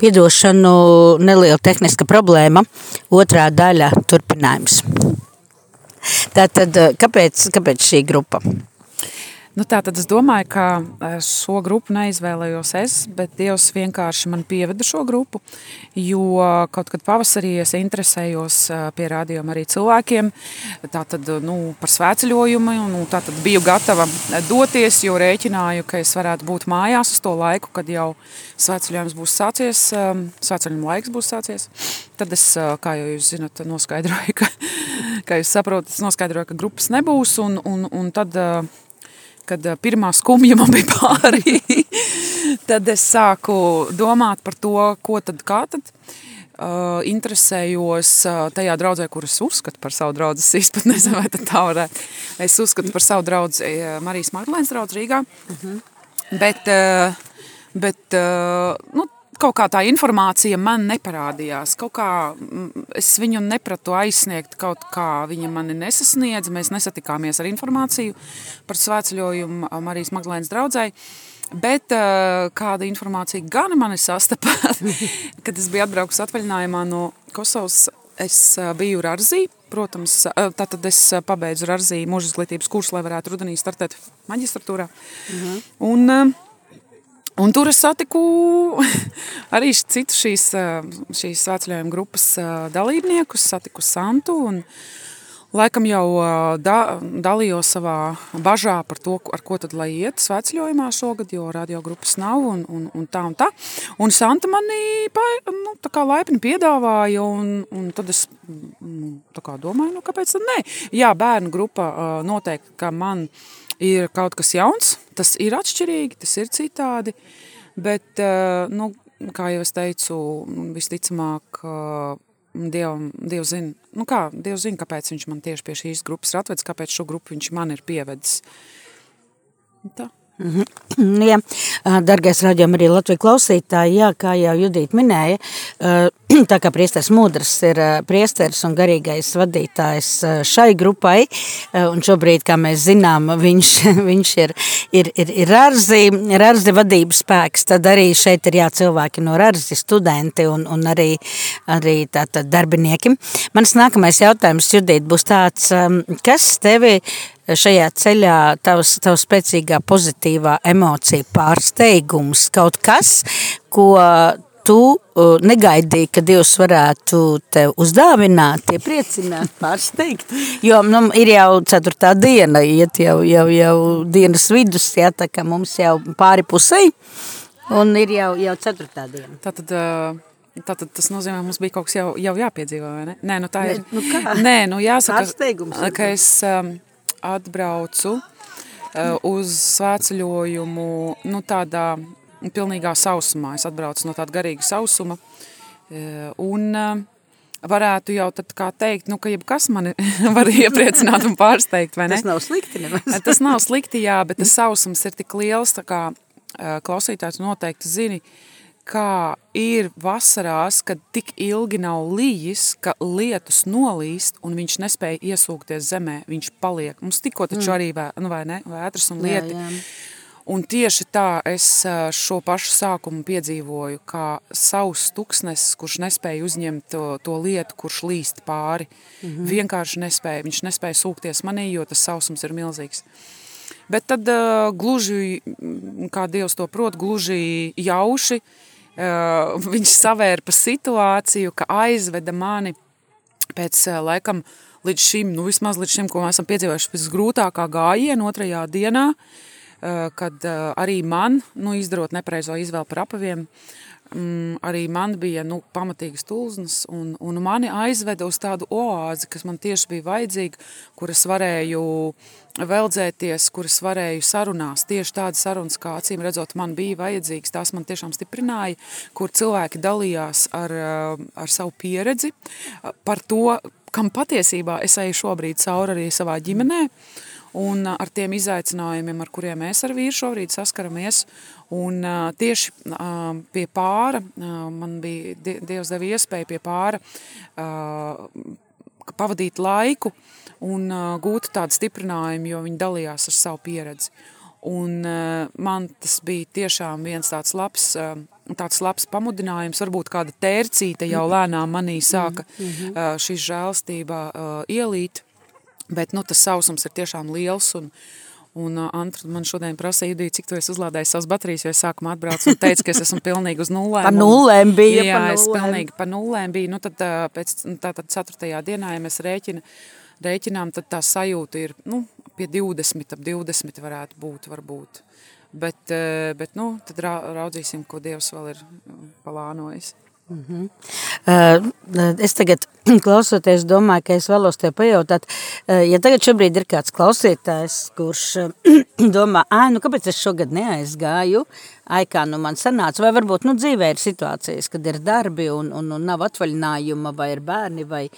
Piedošanu neliela tehniska problēma, otrā daļa turpinājums. Tātad, kāpēc, kāpēc šī grupa? Nu, tā tad es domāju, ka e, šo grupu neizvēlējos es, bet Dievs vienkārši man pieveda šo grupu. Jo kaut kad pavasarī es interesējos e, pie rādījuma arī cilvēkiem tātad, nu, par svētceļojumu. Nu, tātad biju gatava doties, jo rēķināju, ka es varētu būt mājās uz to laiku, kad jau svētceļojums būs sācies, svētceļojuma laiks būs sācies. Tad es, kā jau jūs zinat, noskaidroju, ka, kā jūs saprotat, noskaidroju, ka grupas nebūs un, un, un tad kad pirmā skumja man bija pārī, tad es sāku domāt par to, ko tad, kā tad. Uh, interesējos uh, tajā draudzē, kuras uzskatu par savu draugu. Es pat nezinu, vai tā varētu. Es uzskatu par savu draugu uh, Marijas Magdalēnas draugu Rīgā. Uh -huh. Bet, uh, bet uh, nu, kaut kā tā informācija man neparādījās. Kaut kā mm, es viņu nepratu aizsniegt, kaut kā viņa mani nesasniedz. Mēs nesatikāmies ar informāciju par svētceļojumu Marijas Magdalēnas draudzai. Bet uh, kāda informācija gan mani sastapa, kad es biju atbraukus atvaļinājumā no Kosovas, es uh, biju Rarzī. Protams, uh, tātad es pabeidzu Rarzī mūža izglītības kursu, lai varētu rudenī startēt maģistratūrā. Mhm. Un, Un tur es satiku arī citu šīs, šīs svētceļojuma grupas dalībniekus, satiku Santu un laikam jau da, dalījos savā bažā par to, ar ko tad lai iet svētceļojumā šogad, jo radio grupas nav un, un, un tā un tā. Un Santa manī nu, tā kā laipni piedāvāja un, un tad es nu, tā kā domāju, nu kāpēc tad nē? Jā, bērnu grupa noteikti, ka man ir kaut kas jauns, tas ir atšķirīgi, tas ir citādi, bet, eh, nu, kā jau es teicu, visticamāk, eh, Dievam, Dievs zina, nu kā, Dievs zina, kāpēc viņš man tieši pie šīs grupas ir atvedis, kāpēc šo grupu viņš man ir pievedis. Tā. -hmm. jā, dargais raidījumi arī Latvijas klausītāji, jā, kā jau Judīt minēja, tā kā priesteris Mudrs ir priesteris un garīgais vadītājs šai grupai, un šobrīd, kā mēs zinām, viņš, viņš ir, ir, ir, ir Rarzi, Rarzi vadības spēks, tad arī šeit ir jā cilvēki no Rarzi studenti un, un arī, arī tātad darbinieki. Mans nākamais jautājums, Judīt, būs tāds, kas tevi šajā ceļā tavs, tavs spēcīgā pozitīvā emocija pārsteigums, kaut kas, ko tu uh, negaidīji, ka Dievs varētu tev uzdāvināt, iepriecināt, pārsteigt, jo nu, ir jau ceturtā diena, iet jau, jau, jau dienas vidus, jā, tā kā mums jau pāri pusei, un ir jau, jau ceturtā diena. Tātad, uh... Tātad tas nozīmē, ka mums bija kaut kas jau, jau jāpiedzīvo, vai ne? Nē, nu tā ir. Ne, nu kā? Nē, nu jāsaka, Pārsteigums. ka es um, atbraucu uh, uz svētceļojumu nu, tādā pilnīgā sausumā. Es atbraucu no tāda garīga sausuma uh, un uh, varētu jau tad kā teikt, nu, ka jebkas mani var iepriecināt un pārsteigt, vai ne? Tas nav slikti nemaz. tas nav slikti, jā, bet tas sausums ir tik liels, tā kā klausītājs noteikti zini, uh, kā ir vasarās, kad tik ilgi nav lījis, ka lietus nolīst un viņš nespēja iesūkties zemē, viņš paliek. Mums tikko taču mm. arī vē, nu vai ne, vētras un lieti. Jā, jā. Un tieši tā es šo pašu sākumu piedzīvoju, kā savs tuksnesis, kurš nespēja uzņemt to, to lietu, kurš līst pāri. Mm -hmm. Vienkārši nespēja, viņš nespēja sūkties manī, jo tas sausums ir milzīgs. Bet tad uh, gluži, kā Dievs to prot, gluži jauši, Uh, viņš savērpa situāciju, ka aizveda mani pēc laikam līdz šim, nu vismaz līdz šim, ko mēs esam piedzīvojuši visgrūtākā gājiena otrajā dienā, kad arī man, nu izdarot nepareizo izvēli par apaviem, um, arī man bija nu, pamatīgas tulznas, un, un mani aizveda uz tādu oāzi, kas man tieši bija vajadzīga, kuras varēju veldzēties, kuras varēju sarunās. Tieši tādas sarunas, kā acīm redzot, man bija vajadzīgas, tās man tiešām stiprināja, kur cilvēki dalījās ar, ar savu pieredzi, par to, kam patiesībā es eju šobrīd cauri arī savā ģimenē, un ar tiem izaicinājumiem, ar kuriem mēs ar vīru šobrīd saskaramies, Un tieši pie pāra, man bija Dievs deva iespēju pie pāra pavadīt laiku un gūt tādu stiprinājumu, jo viņi dalījās ar savu pieredzi. Un man tas bija tiešām viens tāds labs, tāds labs pamudinājums, varbūt kāda tērcīte jau lēnām manī sāka šī žēlstība ielīt, bet nu, tas sausums ir tiešām liels un, Un uh, Antra man šodien prasīja, Judī, cik tu esi uzlādējis savas baterijas, jo es sākumā atbraucu un teicu, ka es esmu pilnīgi uz nullēm. Pa nullēm bija, jā, pa es nullēm. pilnīgi pa nullēm biju. Nu, tad uh, pēc tātad ceturtajā dienā, ja mēs rēķina, rēķinām, tad tā sajūta ir, nu, pie 20, ap 20 varētu būt, varbūt. Bet, uh, bet nu, tad ra raudzīsim, ko Dievs vēl ir palānojis. Mm -hmm. uh, es tagad klausoties, domāju, ka es vēlos te pajautāt, uh, ja tagad šobrīd ir kāds klausītājs, kurš domā, ai, nu kāpēc es šogad neaizgāju, ai, kā nu man sanāca, vai varbūt, nu dzīvē ir situācijas, kad ir darbi un, un, un nav atvaļinājuma, vai ir bērni, vai,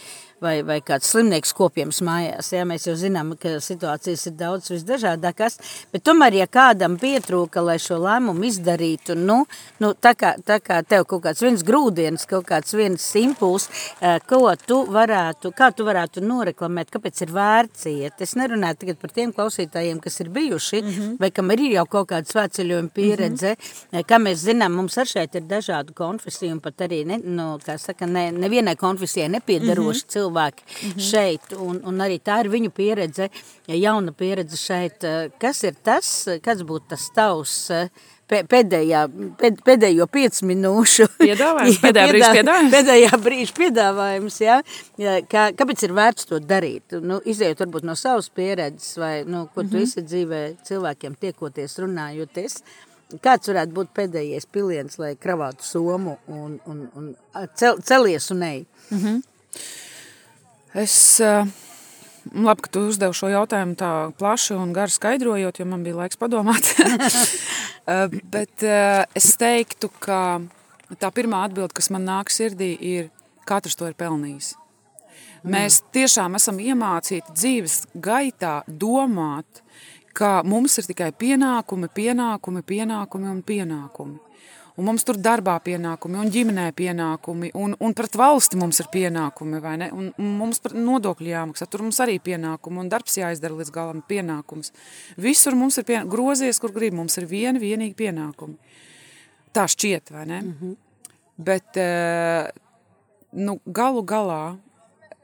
vai, vai kāds slimnieks kopjams mājās. Jā, mēs jau zinām, ka situācijas ir daudz visdažādākās, bet tomēr, ja kādam pietrūka, lai šo lēmumu izdarītu, nu, nu tā, kā, tā kā tev kaut kāds viens grūdienis, kaut kāds viens impuls, ko tu varētu, kā tu varētu noreklamēt, kāpēc ir vērts iet. Es nerunāju tagad par tiem klausītājiem, kas ir bijuši, mm -hmm. vai kam ir jau kaut kāda svētceļojuma pieredze, mm -hmm. kā mēs zinām, mums ar šeit ir dažādu konfesiju, un pat arī, ne, nu, kā saka, ne, nevienai konfesijai nepiedaroši mm -hmm. cilvēki mm -hmm. šeit, un, un arī tā ir viņu pieredze, jauna pieredze šeit. Kas ir tas, kas būtu tas tavs pēdējā, pēd, pēdējo piecu minūšu piedāvājums, pēdējā brīža piedāvājums. Pēdējā brīža piedāvājums, jā. Kā, kāpēc ir vērts to darīt? Nu, izējot varbūt no savas pieredzes vai, nu, ko tu mm -hmm. esi dzīvē cilvēkiem tiekoties, runājoties. Kāds varētu būt pēdējais piliens, lai kravātu somu un, un, un cel, celies un ej? Mm -hmm. Es... Uh... Labi, ka tu uzdevi šo jautājumu tā plaši un gari skaidrojot, jo man bija laiks padomāt. Eh, bet eh, es teiktu, ka tā pirmā atbilde, kas man nāk sirdī, ir katrs to ir pelnījis. Mēs tiešām esam iemācīti dzīves gaitā domāt, ka mums ir tikai pienākumi, pienākumi, pienākumi un pienākumi un mums tur darbā pienākumi, un ģimenē pienākumi, un, un pret valsti mums ir pienākumi, vai ne? Un, un mums nodokļi jāmaksā, tur mums arī pienākumi, un darbs jāizdara līdz galam pienākums. Visur mums ir pienākumi, grozies, kur grib, mums ir vieni vienīgi pienākumi. Tā šķiet, vai ne? Mm -hmm. Bet, eh, nu, galu galā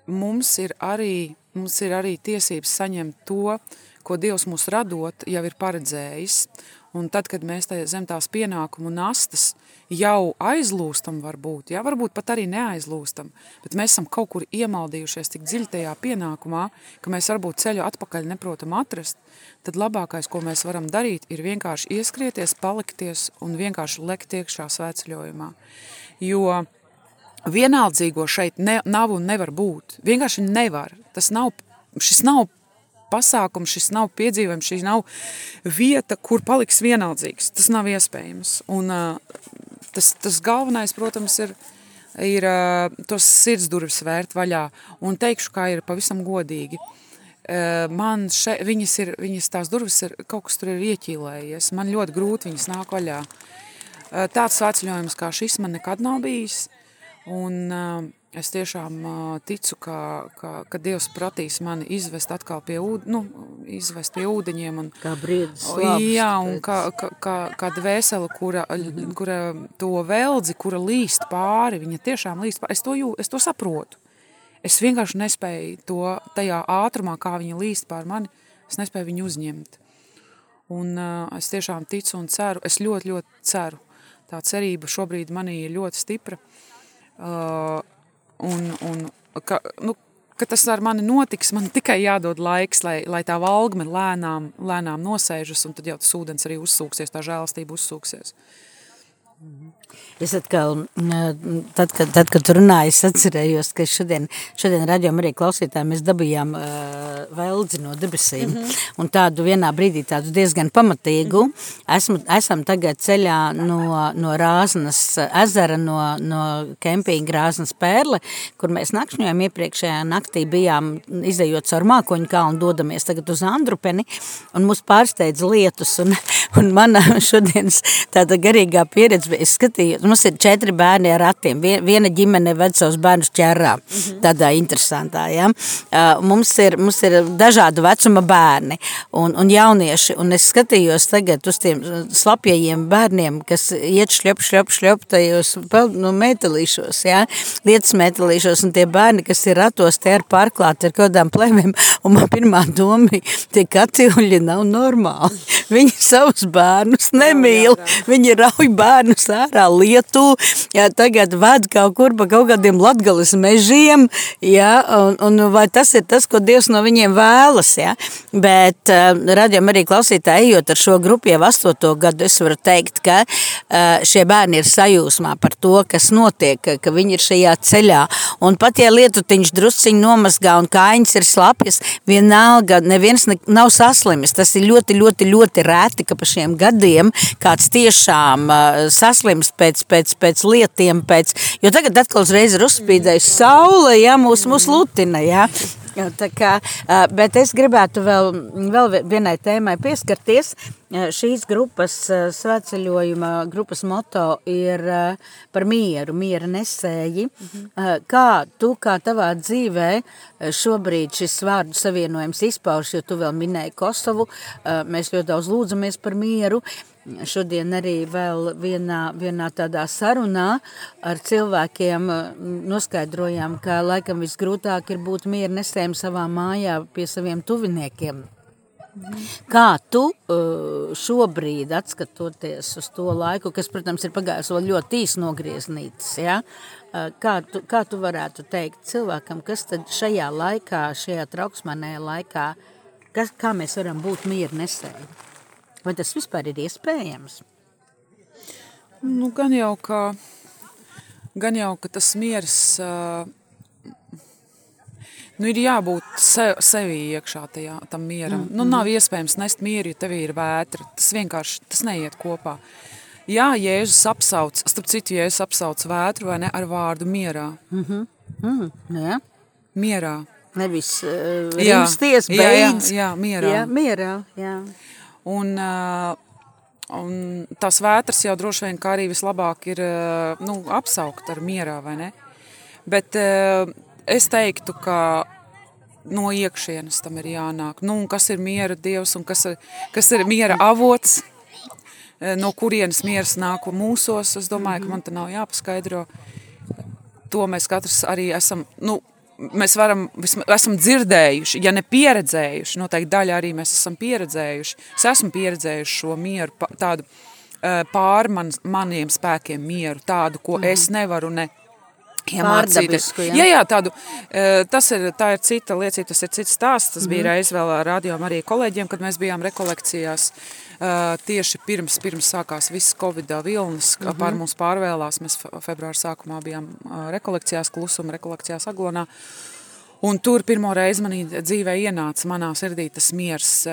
mums ir arī, mums ir arī tiesības saņemt to, ko Dievs mūs radot, jau ir paredzējis, Un tad, kad mēs tā, zem tās pienākumu nastas jau aizlūstam, varbūt, ja, varbūt pat arī neaizlūstam, bet mēs esam kaut kur iemaldījušies tik dziļi tajā pienākumā, ka mēs varbūt ceļu atpakaļ neprotam atrast, tad labākais, ko mēs varam darīt, ir vienkārši ieskrieties, palikties un vienkārši lekt iekšā svētceļojumā. Jo vienaldzīgo šeit ne, nav un nevar būt. Vienkārši nevar. Tas nav, šis nav pasākums, šis nav piedzīvojums, šī nav vieta, kur paliks vienaldzīgs. Tas nav iespējams. Un tas, tas galvenais, protams, ir, ir tos sirds durvis vērt vaļā. Un teikšu, kā ir pavisam godīgi. Man še, viņas ir, viņas tās durvis ir, kaut kas tur ir ieķīlējies. Man ļoti grūti viņas nāk vaļā. Tāds svētceļojums kā šis man nekad nav bijis. Un Es tiešām ticu, ka, ka, ka Dievs prasīs mani izvest atkal pie, ūd, nu, izvest pie ūdeņiem. Un, kā brīdis Jā, un kā, kā, kā, kā dvēsele, kura, mm -hmm. kura to veldzi, kura līst pāri, viņa tiešām līst pāri. Es to, jū, es to saprotu. Es vienkārši nespēju to tajā ātrumā, kā viņa līst pāri mani, es nespēju viņu uzņemt. Un uh, es tiešām ticu un ceru, es ļoti, ļoti ceru. Tā cerība šobrīd manī ir ļoti stipra. Uh, un, un ka, nu, ka tas ar mani notiks, man tikai jādod laiks, lai, lai tā valgme lēnām, lēnām nosēžas, un tad jau tas ūdens arī uzsūksies, tā žēlastība uzsūksies. -hmm. Es atkal, tad, kad, tad, kad tu runāji, es atcerējos, ka šodien, šodien raģiom arī klausītājiem mēs dabījām uh, veldzi no debesīm. Mm -hmm. Un tādu vienā brīdī tādu diezgan pamatīgu. Mm -hmm. Esmu, esam tagad ceļā no, no Rāznas ezera, no, no kempinga Rāznas pērle, kur mēs nakšņojam iepriekšējā naktī bijām izējot caur mākoņu kalnu, dodamies tagad uz Andrupeni, un mūs pārsteidz lietus, un, un mana šodienas tāda garīgā pieredze, es skatījos, skatījos, mums ir četri bērni ar ratiem. Viena ģimene ved savus bērnus ķerā, tādā interesantā. Ja? Mums, ir, mums ir dažādu vecuma bērni un, un jaunieši, un es skatījos tagad uz tiem slapjajiem bērniem, kas iet šļop, šļop, šļop tajos nu, metālīšos, ja? lietas metālīšos, un tie bērni, kas ir ratos, tie ir pārklāti ar kādām plēmēm, un man pirmā doma ir, tie kaciuļi nav normāli. Viņi savus bērnus nemīl, viņi rauj bērnus ārā lietu, jā, tagad ved kaut kur pa kaut kādiem latgalis mežiem, jā, un, un vai tas ir tas, ko Dievs no viņiem vēlas, jā. Bet uh, radījām arī klausītāji, ejot ar šo grupu jau astoto gadu, es varu teikt, ka uh, šie bērni ir sajūsmā par to, kas notiek, ka, ka viņi ir šajā ceļā. Un pat ja lietutiņš drusciņi nomazgā un kājiņas ir slapjas, vienalga neviens ne, nav saslimis. Tas ir ļoti, ļoti, ļoti rēti, ka pa šiem gadiem kāds tiešām uh, saslims pēc, pēc, pēc lietiem, pēc, jo tagad atkal uzreiz ir uzspīdējis saule, ja, mūs, mūs lutina, ja. Tā kā, bet es gribētu vēl, vēl vienai tēmai pieskarties. Šīs grupas svētceļojuma grupas moto ir par mieru, miera nesēji. Mhm. Kā tu, kā tavā dzīvē šobrīd šis vārdu savienojums izpauž, jo tu vēl minēji Kosovu, mēs ļoti daudz lūdzamies par mieru, Šodien arī vēl vienā, vienā tādā sarunā ar cilvēkiem noskaidrojām, ka laikam visgrūtāk ir būt mieru nesējiem savā mājā pie saviem tuviniekiem. Kā tu šobrīd, atskatoties uz to laiku, kas, protams, ir pagājis vēl ļoti īsi nogrieznītis, ja? kā, tu, kā tu varētu teikt cilvēkam, kas tad šajā laikā, šajā trauksmanējā laikā, kas, kā mēs varam būt mieru nesēji? Vai tas vispār ir iespējams? Nu, gan jau, ka, gan jau, ka tas miers uh, nu, ir jābūt sev, sevī iekšā tajā, tam mieram. Mm, nu, nav mm. iespējams nest mieru, ja tev ir vētra. Tas vienkārši tas neiet kopā. Jā, Jēzus apsauc, starp citu, Jēzus apsauc vētru vai ne ar vārdu mierā. Mm -hmm. mm, jā. Mierā. Nevis uh, rimsties, beidz. Jā, jā, jā, mierā. Jā, mierā, jā. Un, un tās vētras jau droši vien arī vislabāk ir nu, apsaukt ar mierā, vai ne? Bet es teiktu, ka no iekšienes tam ir jānāk. Nu, kas ir miera dievs un kas ir, kas ir miera avots, no kurienes miers nāk mūsos, es domāju, ka man te nav jāpaskaidro. To mēs katrs arī esam, nu, mēs varam, esam dzirdējuši, ja ne pieredzējuši, noteikti daļa arī mēs esam pieredzējuši. Es esmu pieredzējuši šo mieru, tādu pār man, maniem spēkiem mieru, tādu, ko mm. es nevaru ne iemācīties. Ja? Jā, jā, tādu, tas ir, tā ir cita liecība, tas ir cits stāsts. Tas mm. bija mhm. reiz vēl rādījām arī kolēģiem, kad mēs bijām rekolekcijās. Tieši pirms, pirms sākās viss Covid vilnis, mm -hmm. pār mums pārvēlās. Mēs februāra sākumā bijām rekolekcijās, klusuma rekolekcijās Aglonā. Un tur pirmo reizi manī dzīvē ienāca manā sirdī tas miers,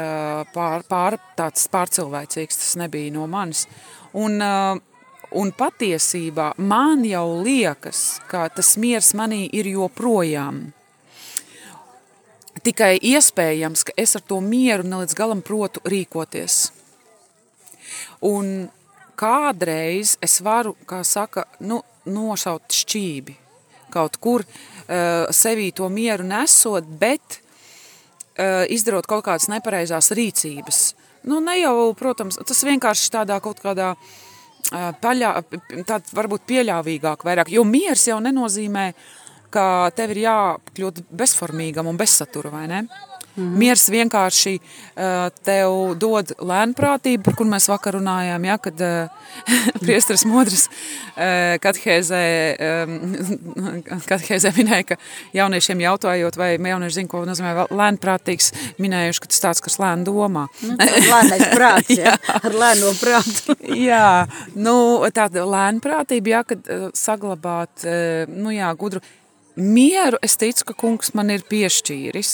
pār, pār, tāds pārcilvēcīgs, tas nebija no manis. Un, un patiesībā man jau liekas, ka tas miers manī ir joprojām. Tikai iespējams, ka es ar to mieru ne līdz galam protu rīkoties. Un kādreiz es varu, kā saka, nu, nošaut šķībi kaut kur uh, sevī to mieru nesot, bet uh, izdarot kaut kādas nepareizās rīcības. Nu, ne jau, protams, tas vienkārši tādā kaut kādā uh, paļā, tād varbūt pieļāvīgāk vairāk, jo miers jau nenozīmē, ka tev ir jākļūt bezformīgam un bezsatura, vai ne? Mm. Miers vienkārši uh, tev dod lēnprātību, par kur mēs vakar runājām, ja, kad uh, priesteris Modris uh, katehēzē, um, katehēzē minēja, ka jauniešiem jautājot, vai jaunieši zina, ko nozīmē lēnprātīgs, minējuši, ka tas tāds, kas lēn domā. Nu, lēnais prāts, ja, ar lēno prātu. jā, nu, tāda lēnprātība, ja, kad uh, saglabāt, uh, nu jā, gudru, Mieru es ticu, ka kungs man ir piešķīris,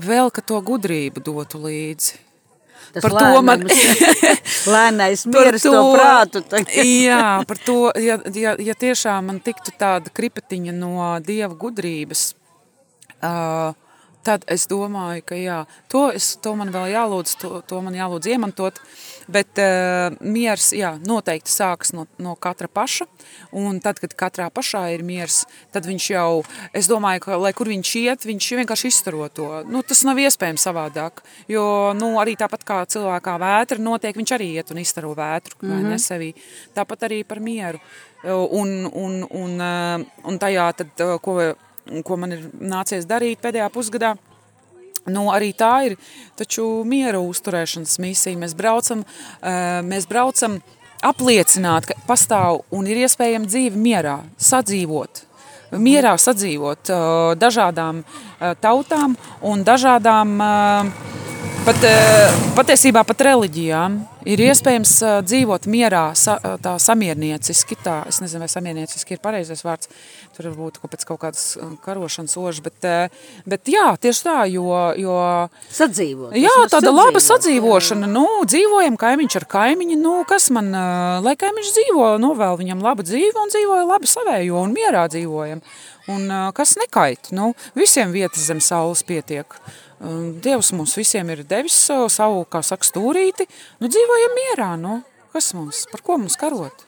vēl ka to gudrību dotu līdzi. Tas par to man lēnais miers to, to prātu. jā, par to, ja, ja, ja tiešām man tiktu tāda kripatiņa no Dieva gudrības, uh, tad es domāju, ka jā, to, es, to man vēl jālūdz, to, to man jālūdz iemantot, bet uh, miers, jā, noteikti sāks no, no katra paša, un tad, kad katrā pašā ir miers, tad viņš jau, es domāju, ka, lai kur viņš iet, viņš vienkārši izstaro to, nu, tas nav iespējams savādāk, jo, nu, arī tāpat kā cilvēkā vētra notiek, viņš arī iet un izstaro vētru, mm -hmm. vai ne mhm. sevī, tāpat arī par mieru, un, un, un, un tajā tad, ko ko man ir nācies darīt pēdējā pusgadā. Nu, arī tā ir taču miera uzturēšanas misija. Mēs braucam, eh, mēs braucam apliecināt, ka pastāv un ir iespējama dzīve mierā, sadzīvot. Mierā sadzīvot eh, dažādām eh, tautām un dažādām Pat, patiesībā pat reliģijām ir iespējams eh, dzīvot mierā, sa, tā samiernieciski. Tā, es nezinu, vai samiernieciski ir pareizais vārds. Tur varbūt pēc kaut kādas karošanas ožas, bet, bet jā, tieši tā, jo... jo sadzīvot. Jā, tāda sadzīvot, laba sadzīvošana. Jā. Nu, dzīvojam kaimiņš ar kaimiņu, nu, kas man, lai kaimiņš dzīvo, novēl viņam labu dzīvi un dzīvoja labi savējo un mierā dzīvojam. Un kas nekait, nu, visiem vietas zem saules pietiek. Dievs mums visiem ir devis savu, savu kā saka, stūrīti, nu dzīvojam mierā, nu, kas mums, par ko mums karot?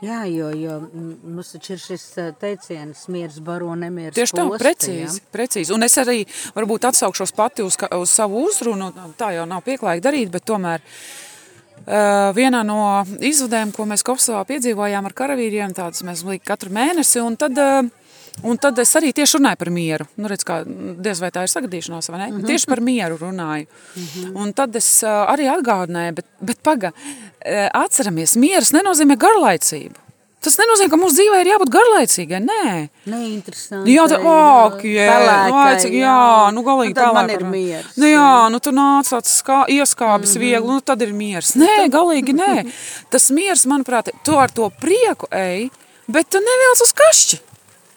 Jā, jo, jo mums taču ir šis teiciens, miers baro, nemieris Tieši tā, posta, precīzi, ja? precīzi. Un es arī varbūt atsaukšos pati uz, uz savu uzrunu, tā jau nav pieklājīgi darīt, bet tomēr uh, vienā no izvadēm, ko mēs Kopsavā piedzīvojām ar karavīriem, tādas mēs katru mēnesi, un tad uh, Un tad es arī tieši runāju par mieru. Nu, redz, kā, diez vai tā ir sagadīšanās, vai ne? Mm -hmm. Tieši par mieru runāju. Mm -hmm. Un tad es uh, arī atgādināju, bet, bet paga, atceramies, mieras nenozīmē garlaicību. Tas nenozīmē, ka mūsu dzīvē ir jābūt garlaicīgai. Nē, neinteresanti. Jā, tā ak, jē, cik, jā, nu galīgi tā. man ir miers. Nu jā, nu tu nāc kā ieskābis mm -hmm. viegli, nu tad ir miers. Nē, galīgi nē. Tas miers, manuprāt, tu ar to prieku ej, bet tu neviels uz kašķi.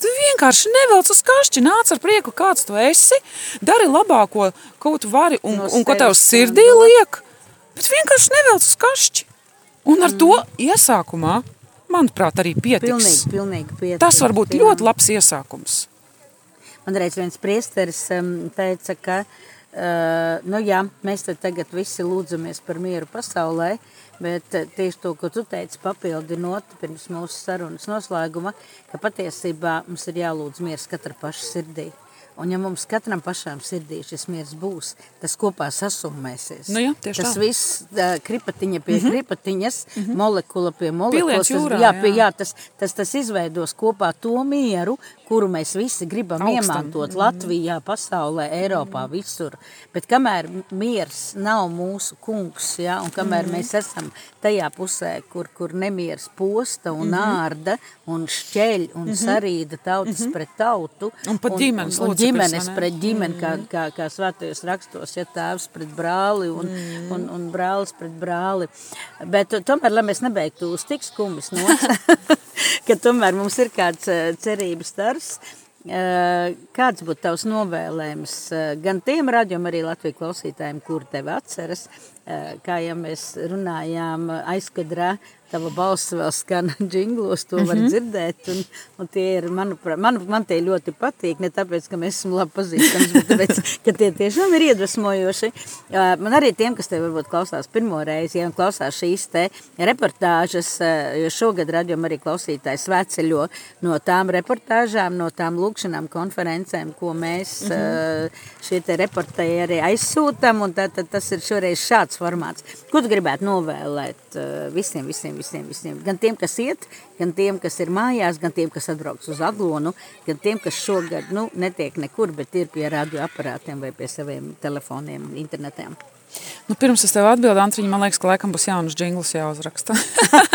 Tu vienkārši nevelc uz kašķi, nāc ar prieku, kāds tu esi, dari labāko, ko tu vari un, no un ko tev sirdī liek, bet vienkārši nevelc uz kašķi. Un ar mm. to iesākumā, manuprāt, arī pietiks. Pilnīgi, pilnīgi pietiks. Tas var būt jā. ļoti labs iesākums. Man reiz viens priesteris um, teica, ka uh, nu jā, mēs tagad visi lūdzamies par mieru pasaulē, Bet eh, tieši to, ko tu teici, papildinot pirms mūsu sarunas noslēguma, ka patiesībā mums ir jālūdz miers katra paša sirdī. Un ja mums katram pašām sirdī šis miers būs, tas kopā sasummēsies. Nu jā, tas tā. viss uh, kripatiņa pie mm -hmm. kripatiņas, mm -hmm. molekula pie molekulas. Jūrā, jā, pie, jā tas, tas, tas izveidos kopā to mieru, kuru mēs visi gribam Augstam. iemantot mm -hmm. Latvijā, pasaulē, Eiropā, mm -hmm. visur. Bet kamēr miers nav mūsu kungs, ja, un kamēr mm -hmm. mēs esam tajā pusē, kur, kur nemieris posta un mm -hmm. ārda un šķeļ un mm -hmm. sarīda tautas mm -hmm. pret tautu. Un pat ģimenes un, un, un ģimenes pret ģimeni, kā, mhm. kā, kā svētajos rakstos, ja tēvs pret brāli un, mm. un, un brālis pret brāli. Bet tomēr, lai mēs nebeigtu uz tik skumis nos, ka tomēr mums ir kāds eh, cerības stars, eh, Kāds būtu tavs novēlējums eh, gan tiem radījumam, arī Latvijas klausītājiem, kur tevi atceras, kā jau mēs runājām aizkadrā tava balss vēl skan džinglos, to var mm -hmm. dzirdēt, un, un tie ir, manuprāt, man, man tie ļoti patīk, ne tāpēc, ka mēs esam labi pazīstams, bet tāpēc, ka tie tiešām ir iedvesmojoši. Man arī tiem, kas te varbūt klausās pirmo reizi, ja klausās šīs te reportāžas, jo šogad radījuma arī klausītājs svētceļo no tām reportāžām, no tām lūkšanām konferencēm, ko mēs mm -hmm. šie te reportēri aizsūtam, un tā, tā, tas ir šoreiz šāds formāts. Ko tu gribētu novēlēt visiem, visiem, visiem, visiem. Gan tiem, kas iet, gan tiem, kas ir mājās, gan tiem, kas atbrauc uz Aglonu, gan tiem, kas šogad nu, netiek nekur, bet ir pie radioaparātiem vai pie saviem telefoniem, internetiem. Nu, pirms es tev atbildu, Antriņa, man liekas, ka laikam būs jaunas džinglas jāuzraksta.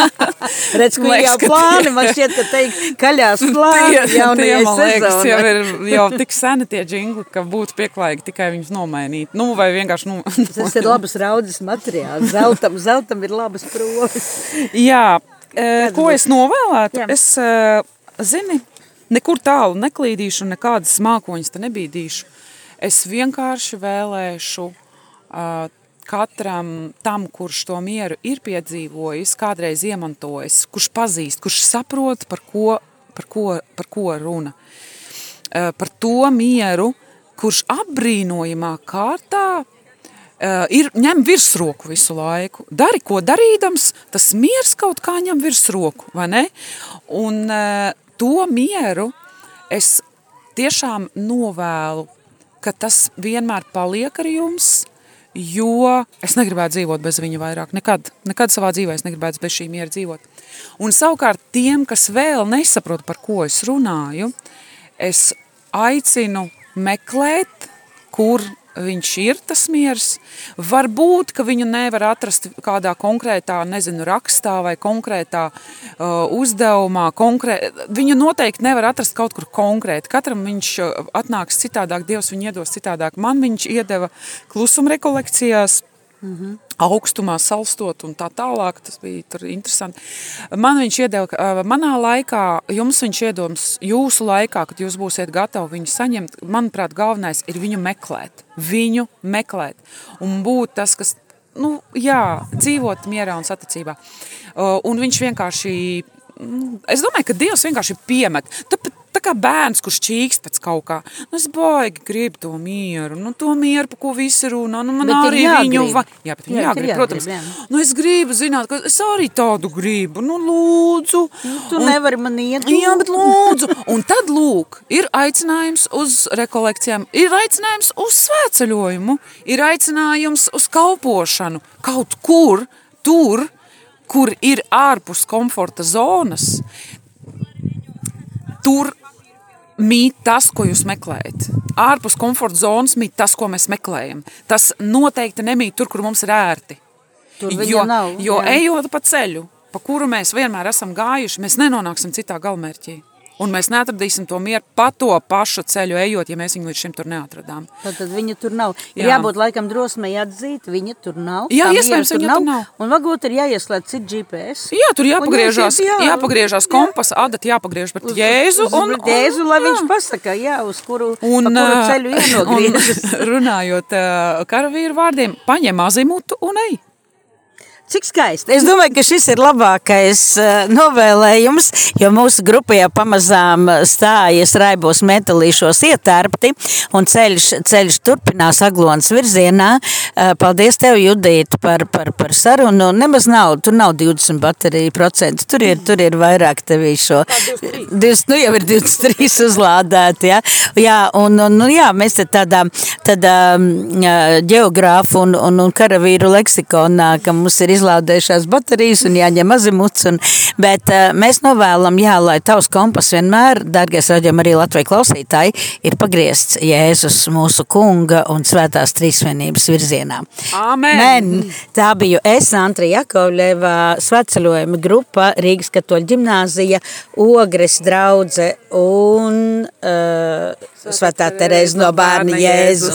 Redz, ka jau plāni, man šķiet, ka teikt, kaļās plāni jaunajai man liekas, jau ir jau tik seni tie džingli, ka būtu pieklājīgi tikai viņus nomainīt. Nu, vai vienkārši, nu... Tas ir labas raudzes materiāls. Zeltam, zeltam ir labas provis. Jā, Kāds ko būs? es novēlētu? Jā. Es, zini, nekur tālu neklīdīšu, nekādas mākoņas te nebīdīšu. Es vienkārši vēlēšu katram tam, kurš to mieru ir piedzīvojis, kādreiz iemantojis, kurš pazīst, kurš saprot, par ko, par ko, par ko runa. Par to mieru, kurš apbrīnojamā kārtā uh, ir ņem virsroku visu laiku. Dari, ko darīdams, tas miers kaut kā ņem virsroku, vai ne? Un uh, to mieru es tiešām novēlu, ka tas vienmēr paliek ar jums, jo es negribētu dzīvot bez viņa vairāk. Nekad, nekad savā dzīvē es negribētu bez šī miera dzīvot. Un savukārt tiem, kas vēl nesaprot, par ko es runāju, es aicinu meklēt, kur viņš ir tas miers. Varbūt, ka viņu nevar atrast kādā konkrētā, nezinu, rakstā vai konkrētā uh, uzdevumā. Konkrē... Viņu noteikti nevar atrast kaut kur konkrēti. Katram viņš uh, atnāks citādāk, Dievs viņu iedos citādāk. Man viņš iedeva klusuma rekolekcijās, Mm -hmm. augstumā salstot un tā tālāk, tas bija tur interesanti. Man viņš iedeva, manā laikā, jums viņš iedoms jūsu laikā, kad jūs būsiet gatavi viņu saņemt, manuprāt, galvenais ir viņu meklēt, viņu meklēt un būt tas, kas, nu, jā, dzīvot mierā un saticībā. Un viņš vienkārši, nu, es domāju, ka Dievs vienkārši piemet, tā kā bērns, kurš čīkst pēc kaut kā. Nu, es baigi gribu to mieru, nu, to mieru, pa ko visi runā. Nu, man Bet arī viņu, va... jā, bet Jā, jāgrib, jāgrib, protams. jā. Nu, es gribu zināt, ka es arī tādu gribu, nu, lūdzu. Tu nevari man iet. Jā, bet lūdzu. Un tad, lūk, ir aicinājums uz rekolekcijām, ir aicinājums uz svētceļojumu, ir aicinājums uz kalpošanu. Kaut kur, tur, kur ir ārpus komforta zonas, tur mīt tas, ko jūs meklējat. Ārpus komforta zonas mīt tas, ko mēs meklējam. Tas noteikti nemīt tur, kur mums ir ērti. Tur jo, nav, jo jā. ejot pa ceļu, pa kuru mēs vienmēr esam gājuši, mēs nenonāksim citā galmērķī. Un mēs neatradīsim to mieru pa to pašu ceļu ejot, ja mēs viņu līdz šim tur neatradām. Tad viņa tur nav. Ir Jā. jābūt laikam drosmei atzīt, viņa tur nav. Jā, iespējams, viņa tur nav. Un varbūt ir jāieslēdz cit GPS. Jā, tur jāpagriežās, jā. jāpagriežās kompas, adat jāpagriež pret Jēzu. Uz, un, uz Jēzu, lai jā. viņš pasaka, jā, uz kuru, Un, pa kuru ceļu ienogriežas. un runājot karavīru vārdiem, paņem azimutu un ej. Cik skaisti. Es domāju, ka šis ir labākais uh, novēlējums, jo mūsu grupā jau pamazām stājas raibos metālīšos ietērpti un ceļš, ceļš turpinās Aglonas virzienā. Uh, paldies tev, Judīt, par, par, par sarunu. Nemaz nav, tur nav 20 bateriju procentu, tur ir, tur ir vairāk tevī šo. 20, nu jau ir 23 uzlādēti, jā. Jā, un, un nu, jā, mēs te tādā, tādā mm, ģeogrāfu un, un, un karavīru leksikonā, ka mums ir izlādējušās baterijas un jāņem azimuts, un, bet uh, mēs novēlam, jā, lai tavs kompas vienmēr, dārgais raģiem arī Latvijas klausītāji, ir pagriezts Jēzus mūsu kunga un svētās trīsvienības virzienā. Amen! Men, tā biju es, Antra Jakovļeva, svētceļojuma grupa, Rīgas katoļu ģimnāzija, Ogres draudze un uh, Svētā Terēza no bērna Jēzus.